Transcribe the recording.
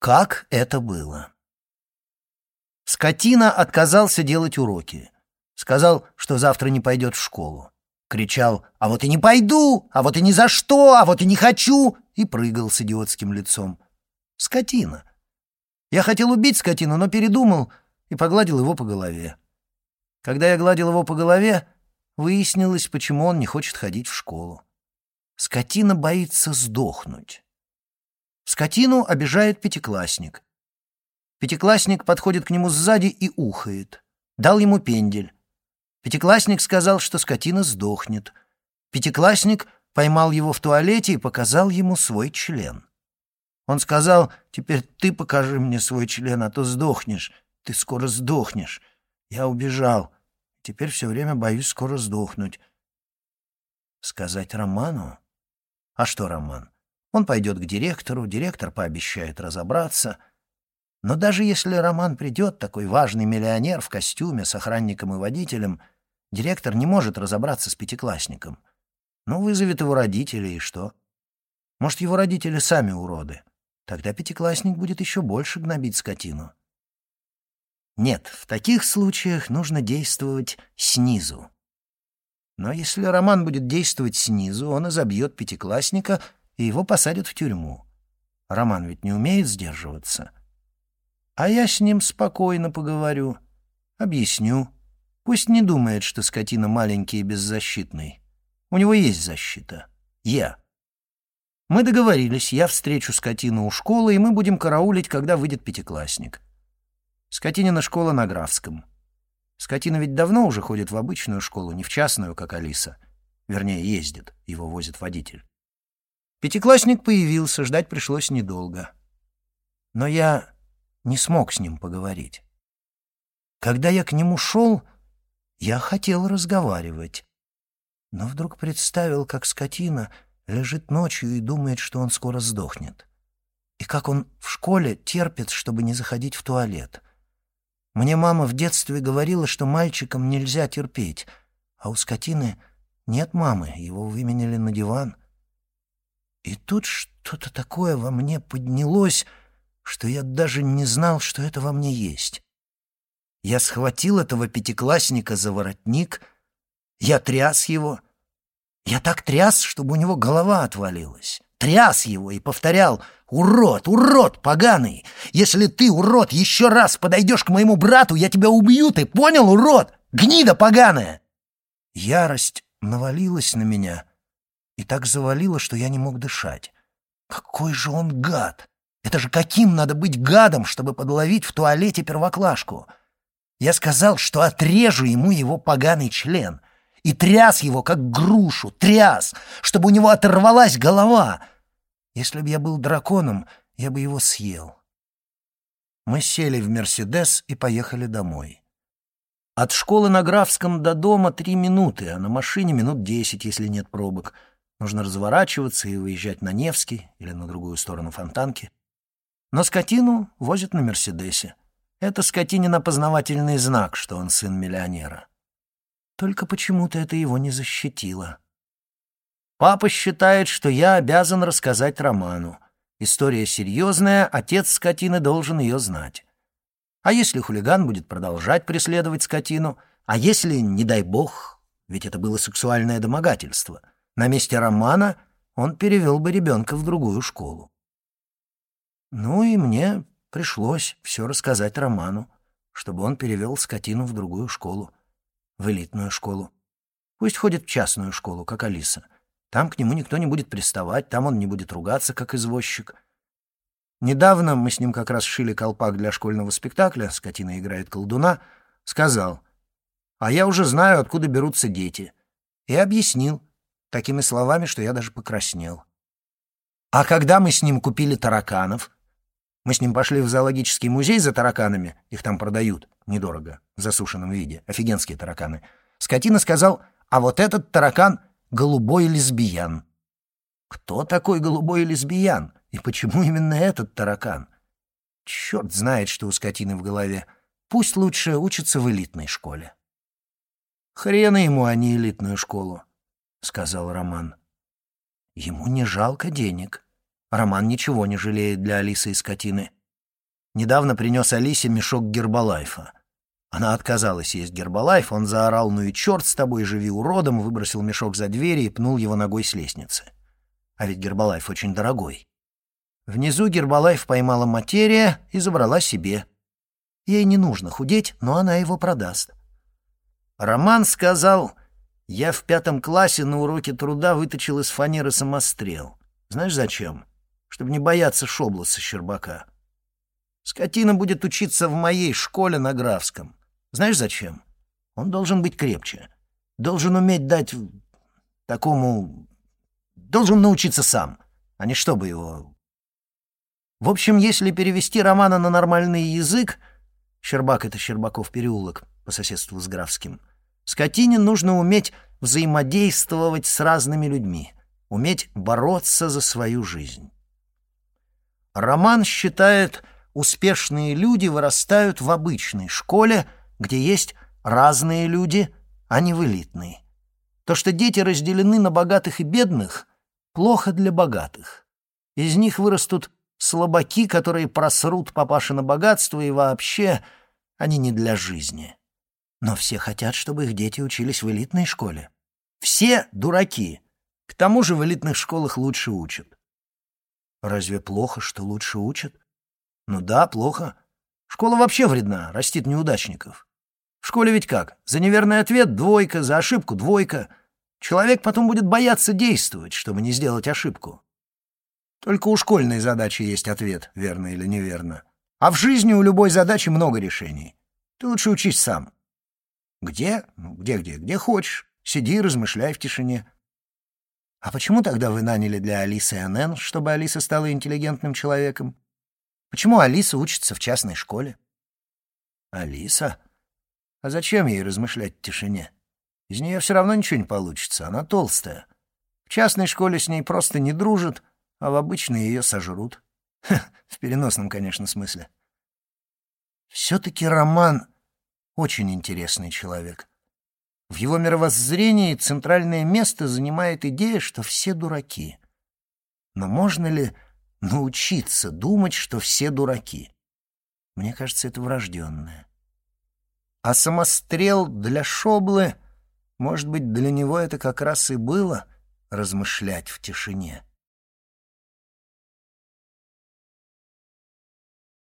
Как это было? Скотина отказался делать уроки. Сказал, что завтра не пойдет в школу. Кричал «А вот и не пойду! А вот и ни за что! А вот и не хочу!» и прыгал с идиотским лицом. Скотина. Я хотел убить скотину, но передумал и погладил его по голове. Когда я гладил его по голове, выяснилось, почему он не хочет ходить в школу. Скотина боится сдохнуть. Скотину обижает пятиклассник. Пятиклассник подходит к нему сзади и ухает. Дал ему пендель. Пятиклассник сказал, что скотина сдохнет. Пятиклассник поймал его в туалете и показал ему свой член. Он сказал, «Теперь ты покажи мне свой член, а то сдохнешь. Ты скоро сдохнешь». Я убежал. Теперь все время боюсь скоро сдохнуть. Сказать Роману? А что Роман? Он пойдет к директору, директор пообещает разобраться. Но даже если Роман придет, такой важный миллионер в костюме с охранником и водителем, директор не может разобраться с пятиклассником. Ну, вызовет его родителей, и что? Может, его родители сами уроды. Тогда пятиклассник будет еще больше гнобить скотину. Нет, в таких случаях нужно действовать снизу. Но если Роман будет действовать снизу, он изобьет пятиклассника, и его посадят в тюрьму. Роман ведь не умеет сдерживаться. А я с ним спокойно поговорю, объясню. Пусть не думает, что скотина маленький и беззащитный. У него есть защита. Я. Мы договорились, я встречу скотину у школы, и мы будем караулить, когда выйдет пятиклассник. Скотинина школа на Графском. Скотина ведь давно уже ходит в обычную школу, не в частную, как Алиса. Вернее, ездит, его возит водитель. Пятиклассник появился, ждать пришлось недолго. Но я не смог с ним поговорить. Когда я к нему шел, я хотел разговаривать. Но вдруг представил, как скотина лежит ночью и думает, что он скоро сдохнет. И как он в школе терпит, чтобы не заходить в туалет — мне мама в детстве говорила, что мальчикам нельзя терпеть, а у скотины нет мамы, его выменяли на диван. И тут что-то такое во мне поднялось, что я даже не знал, что это во мне есть. Я схватил этого пятиклассника за воротник, я тряс его. Я так тряс, чтобы у него голова отвалилась тряс его и повторял «Урод, урод поганый! Если ты, урод, еще раз подойдешь к моему брату, я тебя убью, ты понял, урод? Гнида поганая!» Ярость навалилась на меня и так завалила, что я не мог дышать. Какой же он гад! Это же каким надо быть гадом, чтобы подловить в туалете первоклашку? Я сказал, что отрежу ему его поганый член — и тряс его, как грушу, тряс, чтобы у него оторвалась голова. Если бы я был драконом, я бы его съел. Мы сели в «Мерседес» и поехали домой. От школы на Графском до дома три минуты, а на машине минут десять, если нет пробок. Нужно разворачиваться и выезжать на Невский или на другую сторону Фонтанки. Но скотину возят на «Мерседесе». Это скотинин опознавательный знак, что он сын миллионера. Только почему-то это его не защитило. Папа считает, что я обязан рассказать Роману. История серьезная, отец скотины должен ее знать. А если хулиган будет продолжать преследовать скотину? А если, не дай бог, ведь это было сексуальное домогательство, на месте Романа он перевел бы ребенка в другую школу. Ну и мне пришлось все рассказать Роману, чтобы он перевел скотину в другую школу в элитную школу. Пусть ходит в частную школу, как Алиса. Там к нему никто не будет приставать, там он не будет ругаться, как извозчик. Недавно мы с ним как раз шили колпак для школьного спектакля «Скотина играет колдуна», сказал, «А я уже знаю, откуда берутся дети». И объяснил такими словами, что я даже покраснел. А когда мы с ним купили тараканов, мы с ним пошли в зоологический музей за тараканами, их там продают, недорого, в засушенном виде, офигенские тараканы. Скотина сказал, а вот этот таракан — голубой лесбиян. Кто такой голубой лесбиян? И почему именно этот таракан? Черт знает, что у скотины в голове. Пусть лучше учится в элитной школе. «Хрена ему, а не элитную школу», — сказал Роман. «Ему не жалко денег». Роман ничего не жалеет для Алисы и скотины. недавно принес Алисе мешок гербалайфа. Она отказалась есть гербалайф, он заорал «Ну и черт с тобой, живи уродом!» выбросил мешок за дверь и пнул его ногой с лестницы. А ведь гербалайф очень дорогой. Внизу гербалайф поймала материя и забрала себе. Ей не нужно худеть, но она его продаст. Роман сказал, «Я в пятом классе на уроке труда выточил из фанеры самострел. Знаешь зачем? Чтобы не бояться Шоблоса Щербака. Скотина будет учиться в моей школе на Графском. Знаешь зачем? Он должен быть крепче. Должен уметь дать такому... Должен научиться сам, а не чтобы его... В общем, если перевести романа на нормальный язык, Щербак — это Щербаков переулок по соседству с Графским, скотине нужно уметь взаимодействовать с разными людьми, уметь бороться за свою жизнь. Роман считает, успешные люди вырастают в обычной школе — где есть разные люди, а не в элитной. То, что дети разделены на богатых и бедных, плохо для богатых. Из них вырастут слабаки, которые просрут папашино богатство, и вообще они не для жизни. Но все хотят, чтобы их дети учились в элитной школе. Все дураки. К тому же в элитных школах лучше учат. Разве плохо, что лучше учат? Ну да, плохо. Школа вообще вредна, растит неудачников. В школе ведь как? За неверный ответ — двойка, за ошибку — двойка. Человек потом будет бояться действовать, чтобы не сделать ошибку. Только у школьной задачи есть ответ, верно или неверно. А в жизни у любой задачи много решений. Ты лучше учись сам. Где? Ну, где-где? Где хочешь. Сиди, размышляй в тишине. А почему тогда вы наняли для Алисы НН, чтобы Алиса стала интеллигентным человеком? Почему Алиса учится в частной школе? Алиса? А зачем ей размышлять в тишине? Из нее все равно ничего не получится, она толстая. В частной школе с ней просто не дружат, а в обычной ее сожрут. Ха, в переносном, конечно, смысле. Все-таки Роман очень интересный человек. В его мировоззрении центральное место занимает идея, что все дураки. Но можно ли научиться думать, что все дураки? Мне кажется, это врожденное. А самострел для Шоблы, может быть, для него это как раз и было размышлять в тишине.